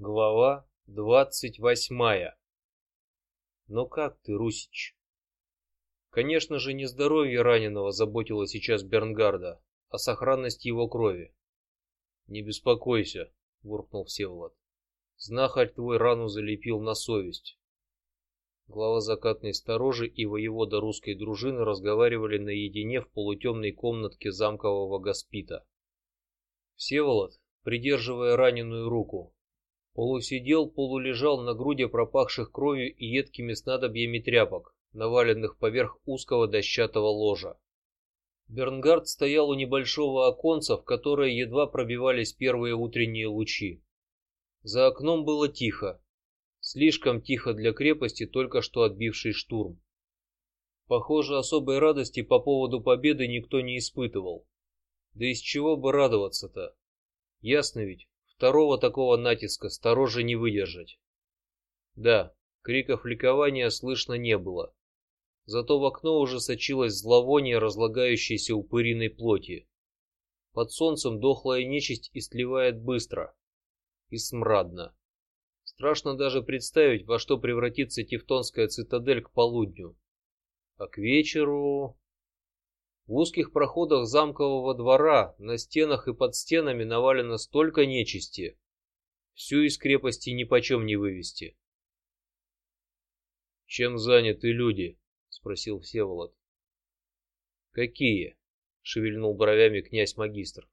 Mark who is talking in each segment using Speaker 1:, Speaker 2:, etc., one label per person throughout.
Speaker 1: Глава двадцать восьмая. Но как ты, Русич? Конечно же, не здоровье раненого заботило сейчас Бернгарда, а сохранность его крови. Не беспокойся, буркнул Всеволод. Знахарь твой рану залепил на совесть. Глава закатной сторожи и воевода русской дружины разговаривали наедине в полутемной комнатке замкового госпита. Всеволод, придерживая раненую руку, полусидел, полулежал на груди пропахших кровью и едкими снадобьями тряпок, наваленных поверх узкого дощатого ложа. Бернгард стоял у небольшого оконца, в которое едва пробивались первые утренние лучи. За окном было тихо, слишком тихо для крепости, только что отбившей штурм. Похоже, особой радости по поводу победы никто не испытывал. Да из чего бы радоваться-то? Ясно ведь, Второго такого натиска стороже не выдержать. Да, криков ликования слышно не было. Зато в окно уже сочилось зловоние разлагающейся упыриной плоти. Под солнцем дохлая нечисть истлевает быстро и смрадно. Страшно даже представить, во что превратится Тевтонская цитадель к полудню. А к вечеру в узких проходах замкового двора, на стенах и под стенами навалено столько нечисти, всю из крепости ни почем не вывести. Чем заняты люди? спросил Всеволод. Какие? шевельнул бровями князь магистр.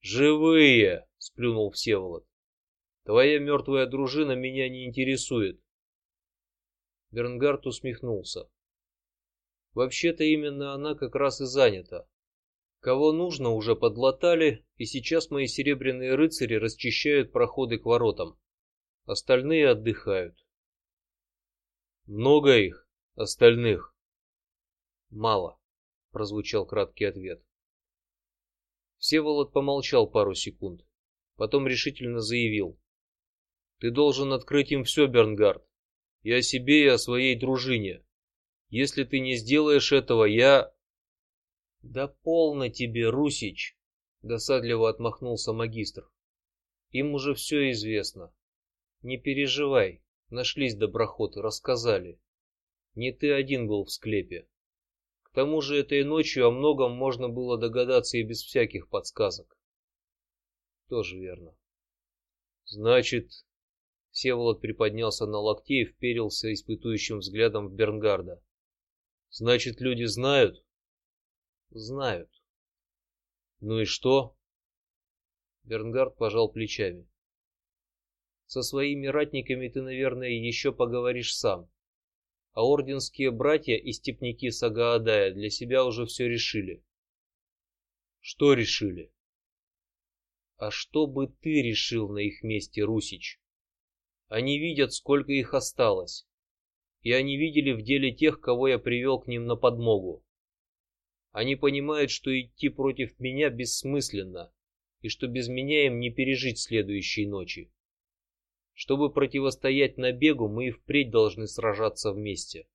Speaker 1: Живые, сплюнул Всеволод. Твоя мертвая дружина меня не интересует. Бернгард усмехнулся. Вообще-то именно она как раз и занята. Кого нужно уже подлатали, и сейчас мои серебряные рыцари расчищают проходы к воротам. Остальные отдыхают. Много их, остальных. Мало, прозвучал краткий ответ. Всеволод помолчал пару секунд, потом решительно заявил: "Ты должен открыть им все, Бернгард, и о себе, и о своей дружине. Если ты не сделаешь этого, я Да полно тебе, Русич, досадливо отмахнулся магистр. Им уже все известно. Не переживай, нашлись доброхоты, рассказали. Не ты один был в склепе. К тому же этой ночью о многом можно было догадаться и без всяких подсказок. Тоже верно. Значит, Всеволод приподнялся на локте и вперился испытующим взглядом в Бернгарда. Значит, люди знают? Знают. Ну и что? Бернгард пожал плечами. Со своими ратниками ты, наверное, еще поговоришь сам. А орденские братья и степники Сагаадая для себя уже все решили. Что решили? А что бы ты решил на их месте, Русич? Они видят, сколько их осталось и они видели в деле тех, кого я привел к ним на подмогу. Они понимают, что идти против меня бессмысленно и что без меня им не пережить следующей ночи. Чтобы противостоять набегу, мы и впредь должны сражаться вместе.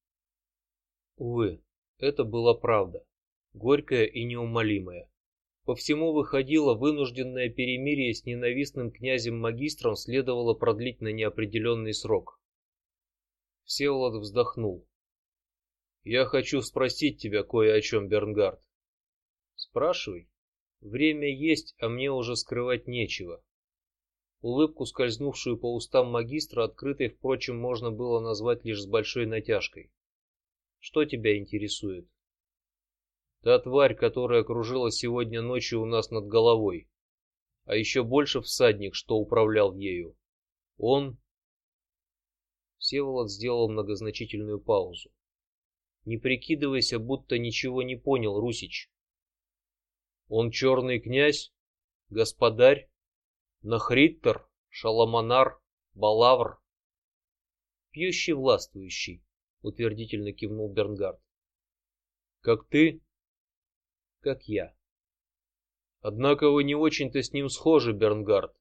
Speaker 1: Увы, это была правда, горькая и неумолимая. По всему выходило, вынужденное перемирие с ненавистным князем магистром следовало продлить на неопределенный срок. Всеволод вздохнул. Я хочу спросить тебя кое о чем, Бернгард. Спрашивай. Время есть, а мне уже скрывать нечего. Улыбку, скользнувшую по устам магистра, открытой, впрочем, можно было назвать лишь с большой натяжкой. Что тебя интересует? Та тварь, которая кружила сегодня ночью у нас над головой, а еще больше всадник, что управлял ею. Он Всеволод сделал многозначительную паузу. Не прикидывайся, будто ничего не понял, Русич. Он черный князь, господарь, нахриттер, шаламанар, балавр, пьющий властвующий, утвердительно кивнул Бернгард. Как ты? Как я. Однако вы не очень-то с ним схожи, Бернгард.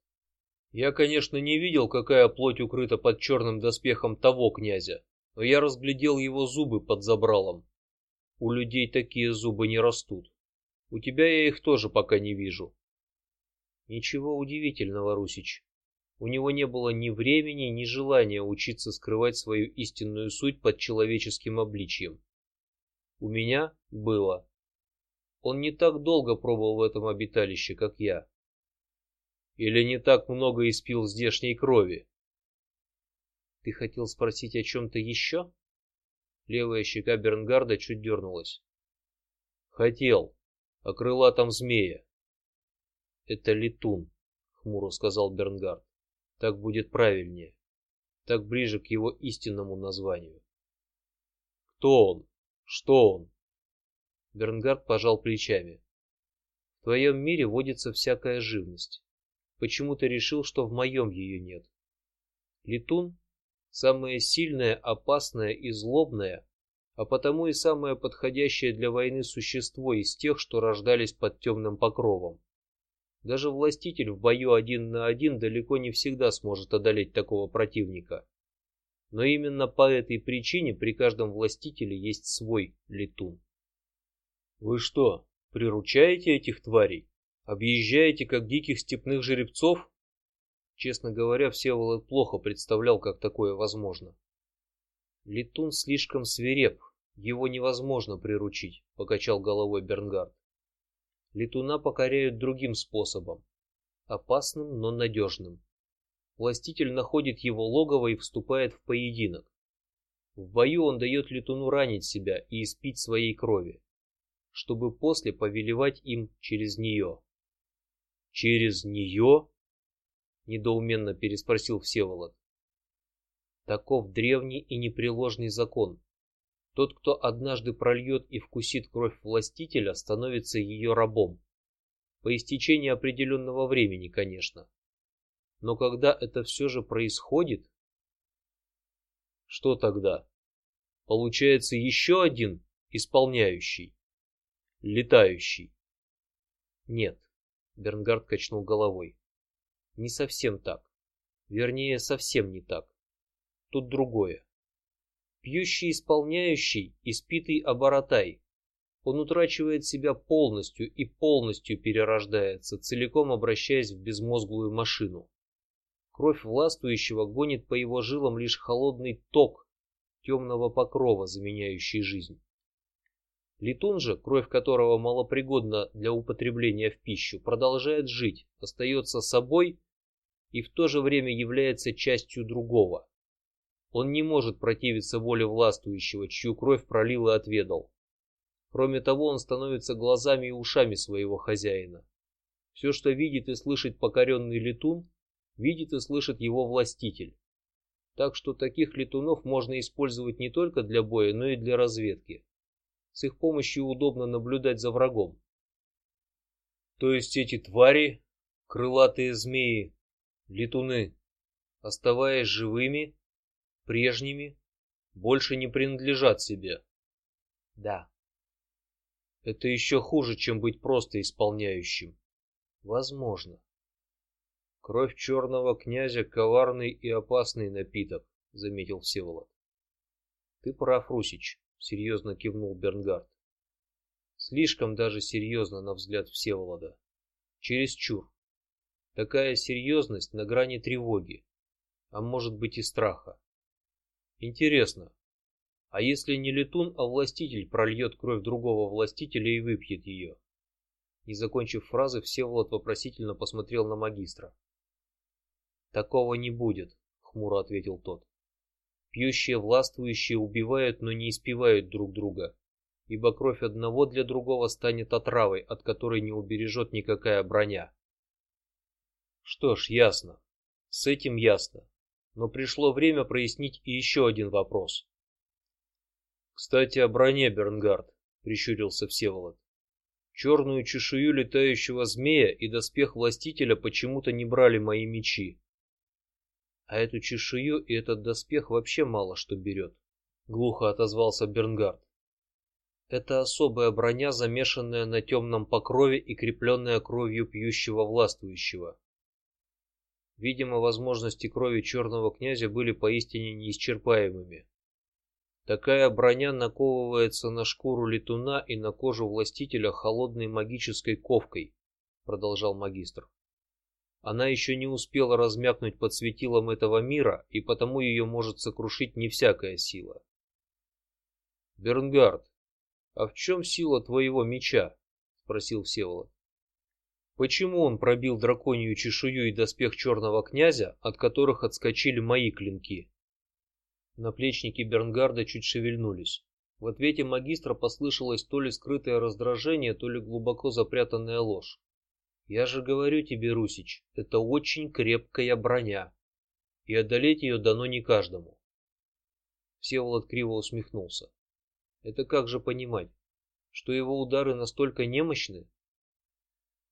Speaker 1: Я, конечно, не видел, какая плоть укрыта под черным доспехом того князя, но я разглядел его зубы под забралом. У людей такие зубы не растут. У тебя я их тоже пока не вижу. Ничего удивительного, Русич. У него не было ни времени, ни желания учиться скрывать свою истинную суть под человеческим обличьем. У меня было. Он не так долго пробыл в этом обиталище, как я. Или не так много испил здешней крови. Ты хотел спросить о чем-то еще? Левая щека Бернгарда чуть дернулась. Хотел. О крылатом змея. Это летун, хмуро сказал Бернгард. Так будет правильнее, так ближе к его истинному названию. Кто он? Что он? Бернгард пожал плечами. В твоем мире водится всякая живность. Почему ты решил, что в моем ее нет? Летун самое сильное, опасное и злобное, а потому и самое подходящее для войны существо из тех, что рождались под темным покровом. Даже властитель в бою один на один далеко не всегда сможет одолеть такого противника. Но именно по этой причине при каждом властителе есть свой летун. Вы что, приручаете этих тварей? Объезжаете как диких степных жеребцов? Честно говоря, Всеволод плохо представлял, как такое возможно. Летун слишком свиреп, его невозможно приручить, покачал головой Бернгард. Летуна покоряют другим способом, опасным, но надежным. Властитель находит его логово и вступает в поединок. В бою он дает летуну ранить себя и испить своей крови, чтобы после повелевать им через нее. Через нее? недоуменно переспросил Всеволод. Таков древний и непреложный закон. Тот, кто однажды прольет и вкусит кровь властителя, становится ее рабом. По истечении определенного времени, конечно. Но когда это все же происходит, что тогда? Получается еще один исполняющий, летающий. Нет, Бернгард качнул головой. Не совсем так. Вернее, совсем не так. Тут другое пьющий исполняющий, испитый оборотай. Он утрачивает себя полностью и полностью перерождается, целиком обращаясь в безмозглую машину. Кровь властвующего гонит по его жилам лишь холодный ток темного покрова, заменяющий жизнь. Летун же, кровь которого малопригодна для употребления в пищу, продолжает жить, остается собой и в то же время является частью другого. Он не может противиться воле властвующего, чью кровь пролил и отведал. Кроме того, он становится глазами и ушами своего хозяина. Все, что видит и слышит покоренный летун, видит и слышит его властитель. Так что таких летунов можно использовать не только для боя, но и для разведки. С их помощью удобно наблюдать за врагом. То есть эти твари, крылатые змеи, летуны, оставаясь живыми, прежними, больше не принадлежат себе. Да. Это еще хуже, чем быть просто исполняющим. Возможно. Кровь черного князя коварный и опасный напиток, заметил Всеволод. Ты прав, Русич, серьезно кивнул Бернгард. Слишком даже серьезно на взгляд Всеволода. Через чур. Такая серьезность на грани тревоги, а может быть и страха. Интересно, а если не летун, а властитель прольет кровь другого властителя и выпьет ее? Не закончив фразы, Всеволод вопросительно посмотрел на магистра. Такого не будет, хмуро ответил тот. Пьющие властвующие убивают, но не испивают друг друга, ибо кровь одного для другого станет отравой, от которой не убережет никакая броня. Что ж, ясно. С этим ясно но пришло время прояснить и еще один вопрос. Кстати, о броне, Бернгард, прищурился Всеволод. Черную чешую летающего змея и доспех властителя почему-то не брали мои мечи. А эту чешую и этот доспех вообще мало что берет. Глухо отозвался Бернгард. Это особая броня, замешанная на темном покрове и крепленная кровью пьющего властвующего. Видимо, возможности крови черного князя были поистине неисчерпаемыми. Такая броня наковывается на шкуру летуна и на кожу властителя холодной магической ковкой, продолжал магистр. Она еще не успела размякнуть под светилом этого мира, и потому ее может сокрушить не всякая сила. Бернгард, а в чем сила твоего меча? спросил Всеволод. Почему он пробил драконью чешую и доспех черного князя, от которых отскочили мои клинки? Наплечники Бернгарда чуть шевельнулись. В ответе магистра послышалось то ли скрытое раздражение, то ли глубоко запрятанная ложь. Я же говорю тебе, Русич, это очень крепкая броня, и одолеть ее дано не каждому. Всеволод криво усмехнулся. Это как же понимать, что его удары настолько немощны,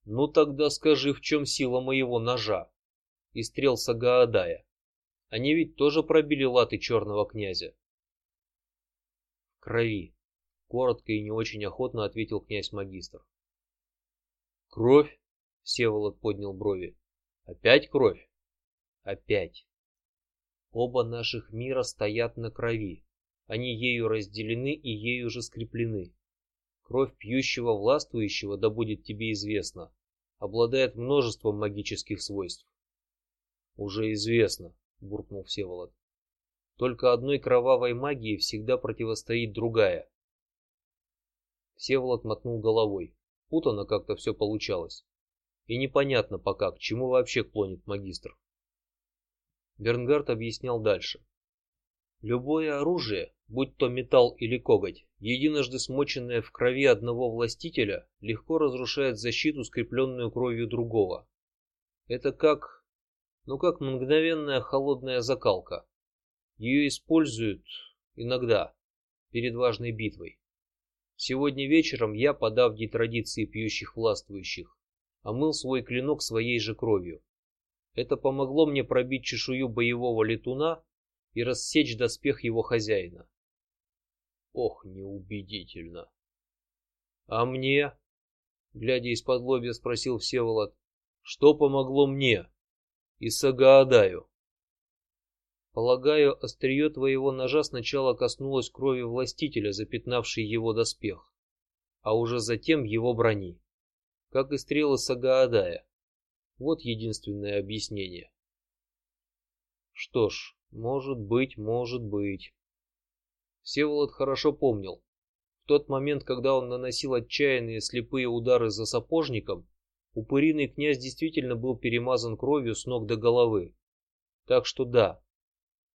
Speaker 1: ну тогда скажи, в чем сила моего ножа и стрел Сагаадая? Они ведь тоже пробили латы черного князя. В крови, коротко и не очень охотно ответил князь магистр. Кровь? Всеволод поднял брови. Опять кровь? Опять. Оба наших мира стоят на крови. Они ею разделены и ею же скреплены. Кровь пьющего властвующего, да будет тебе известно, обладает множеством магических свойств. Уже известно, буркнул Всеволод. Только одной кровавой магии всегда противостоит другая. Всеволод мотнул головой. Путано как-то все получалось, и непонятно пока, к чему вообще клонит магистр. Бернгард объяснял дальше. Любое оружие, будь то металл или коготь, единожды смоченное в крови одного властителя, легко разрушает защиту, скрепленную кровью другого. Это как, ну как мгновенная холодная закалка. Ее используют иногда перед важной битвой. Сегодня вечером я, по давней традиции пьющих властвующих, омыл свой клинок своей же кровью. Это помогло мне пробить чешую боевого летуна и рассечь доспех его хозяина. Ох, неубедительно. А мне? Глядя из-под лобья, спросил Всеволод. Что помогло мне? И Сагаадаю. Полагаю, острие твоего ножа сначала коснулось крови властителя, запятнавшей его доспех, а уже затем его брони, как и стрелы Сагаадая. Вот единственное объяснение. Что ж, может быть, может быть. Всеволод хорошо помнил. В тот момент, когда он наносил отчаянные слепые удары за сапожником, упыриный князь действительно был перемазан кровью с ног до головы. Так что да,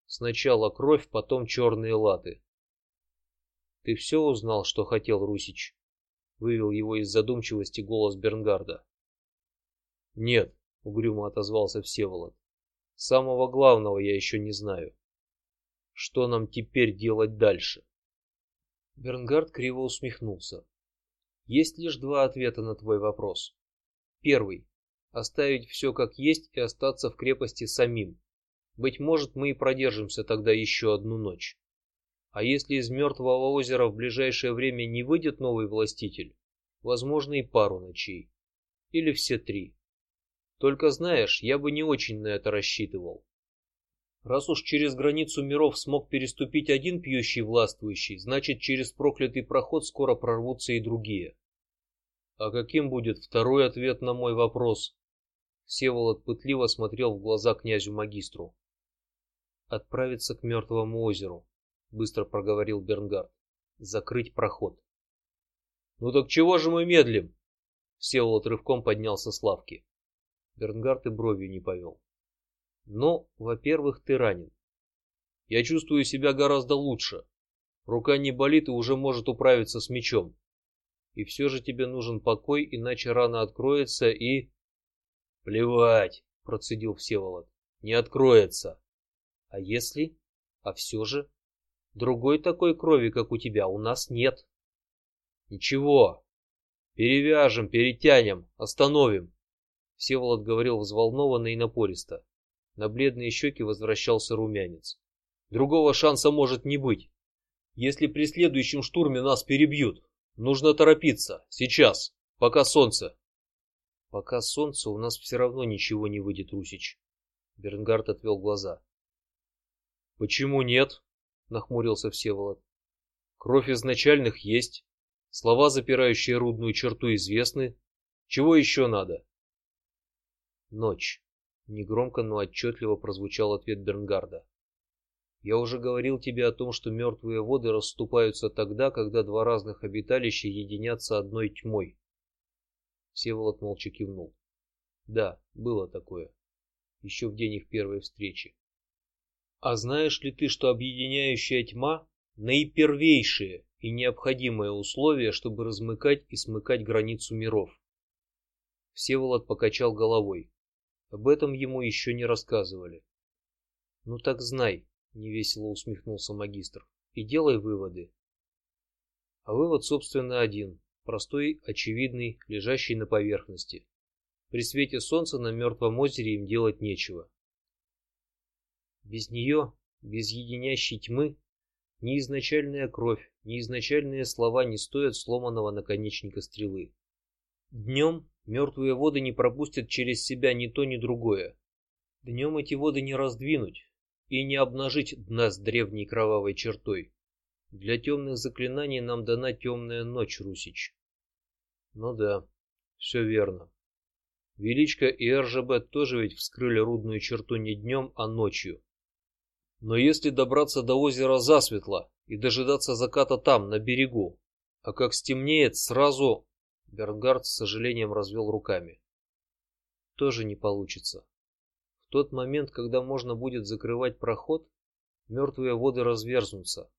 Speaker 1: сначала кровь, потом черные латы. Ты все узнал, что хотел Русич? Вывел его из задумчивости голос Бернгарда. Нет, угрюмо отозвался Всеволод. Самого главного я еще не знаю. Что нам теперь делать дальше? Бернгард криво усмехнулся. Есть лишь два ответа на твой вопрос. Первый: оставить все как есть и остаться в крепости самим. Быть может, мы и продержимся тогда еще одну ночь. А если из мертвого озера в ближайшее время не выйдет новый властитель, возможно и пару ночей, или все три. Только знаешь, я бы не очень на это рассчитывал. Раз уж через границу миров смог переступить один пьющий властвующий, значит через проклятый проход скоро прорвутся и другие. А каким будет второй ответ на мой вопрос? Всеволод пытливо смотрел в глаза князю магистру. Отправиться к мертвому озеру, быстро проговорил Бернгард. Закрыть проход. Ну так чего же мы медлим? Всеволод рывком поднялся с лавки. Бернгард и бровью не повел. Но, во-первых, ты ранен. Я чувствую себя гораздо лучше. Рука не болит и уже может управиться с мечом. И все же тебе нужен покой, иначе рана откроется и. Плевать, процедил Всеволод. Не откроется. А если? А все же? Другой такой крови, как у тебя, у нас нет. Ничего. Перевяжем, перетянем, остановим. Всеволод говорил взволнованно и напористо. На бледные щеки возвращался румянец. Другого шанса может не быть. Если при следующем штурме нас перебьют, нужно торопиться сейчас, пока солнце. Пока солнце у нас все равно ничего не выйдет, Русич. Бернгард отвел глаза. Почему нет? Нахмурился Всеволод. Кровь изначальных есть, слова, запирающие рудную черту, известны. Чего еще надо? Ночь. Негромко, но отчетливо прозвучал ответ Бернгарда. Я уже говорил тебе о том, что мертвые воды расступаются тогда, когда два разных обиталища единятся одной тьмой. Всеволод молча кивнул. Да, было такое. Еще в день их первой встречи. А знаешь ли ты, что объединяющая тьма наипервейшее и необходимое условие, чтобы размыкать и смыкать границу миров? Всеволод покачал головой. Об этом ему еще не рассказывали. Ну так знай, невесело усмехнулся магистр. И делай выводы. А вывод, собственно, один, простой, очевидный, лежащий на поверхности. При свете солнца на мертвом озере им делать нечего. Без нее, без единящей тьмы, ни изначальная кровь, ни изначальные слова не стоят сломанного наконечника стрелы. Днем мертвые воды не пропустят через себя ни то, ни другое. Днем эти воды не раздвинуть, и не обнажить дна с древней кровавой чертой. Для темных заклинаний нам дана темная ночь, Русич. Ну да, все верно. Величко и РЖБ тоже ведь вскрыли рудную черту не днем, а ночью. Но если добраться до озера засветло и дожидаться заката там, на берегу, а как стемнеет, сразу Бернгард с сожалением развел руками. Тоже не получится тот момент, когда можно будет закрывать проход, мертвые воды разверзнутся,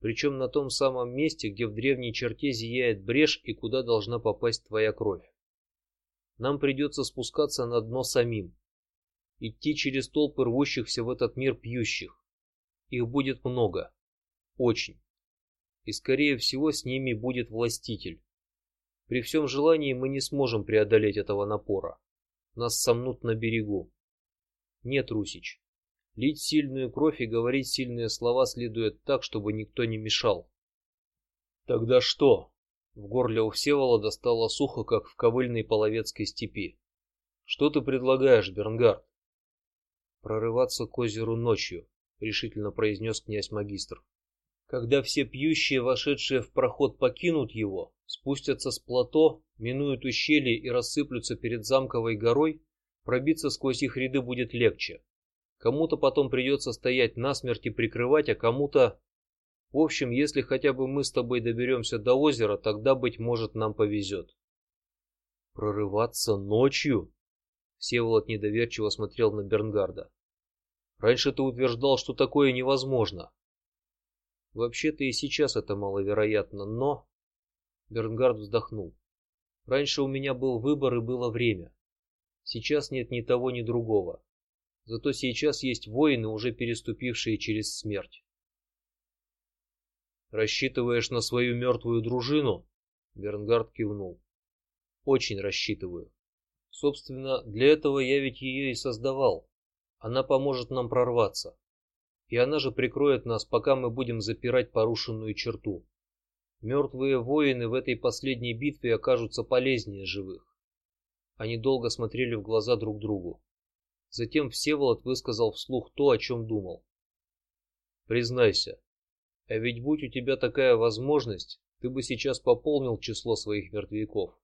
Speaker 1: причем на том самом месте, где в древней черте зияет брешь и куда должна попасть твоя кровь. Нам придется спускаться на дно самим, идти через толпы рвущихся в этот мир пьющих. Их будет много, очень, и скорее всего с ними будет властитель. При всем желании мы не сможем преодолеть этого напора. Нас сомнут на берегу. Нет, Русич. Лить сильную кровь и говорить сильные слова следует так, чтобы никто не мешал. Тогда что? В горле у Всеволода стало сухо, как в ковыльной половецкой степи. Что ты предлагаешь, Бернгард? Прорываться к озеру ночью, решительно произнес князь магистр. Когда все пьющие, вошедшие в проход, покинут его, спустятся с плато, минуют ущелье и рассыплются перед замковой горой, Пробиться сквозь их ряды будет легче. Кому-то потом придется стоять насмерть и прикрывать, а кому-то... В общем, если хотя бы мы с тобой доберемся до озера, тогда быть может нам повезет. Прорываться ночью? Всеволод недоверчиво смотрел на Бернгарда. Раньше ты утверждал, что такое невозможно. Вообще-то и сейчас это маловероятно, но Бернгард вздохнул. Раньше у меня был выбор и было время. Сейчас нет ни того, ни другого. Зато сейчас есть воины, уже переступившие через смерть. Рассчитываешь на свою мертвую дружину? Бернгард кивнул. Очень рассчитываю. Собственно, для этого я ведь ее и создавал. Она поможет нам прорваться, и она же прикроет нас, пока мы будем запирать порушенную черту. Мертвые воины в этой последней битве окажутся полезнее живых. Они долго смотрели в глаза друг другу. Затем Всеволод высказал вслух то, о чем думал. Признайся, а ведь будь у тебя такая возможность, ты бы сейчас пополнил число своих мертвяков,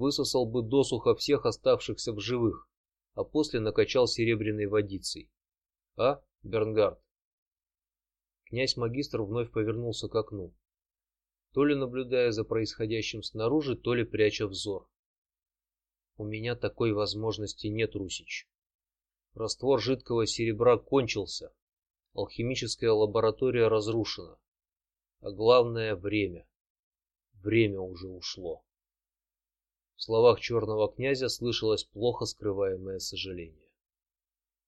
Speaker 1: высосал бы досуха всех оставшихся в живых, а после накачал серебряной водицей. А, Бернгард? Князь магистр вновь повернулся к окну, то ли наблюдая за происходящим снаружи, то ли пряча взор. У меня такой возможности нет, Русич. Раствор жидкого серебра кончился, алхимическая лаборатория разрушена, а главное время. Время уже ушло. В словах черного князя слышалось плохо скрываемое сожаление.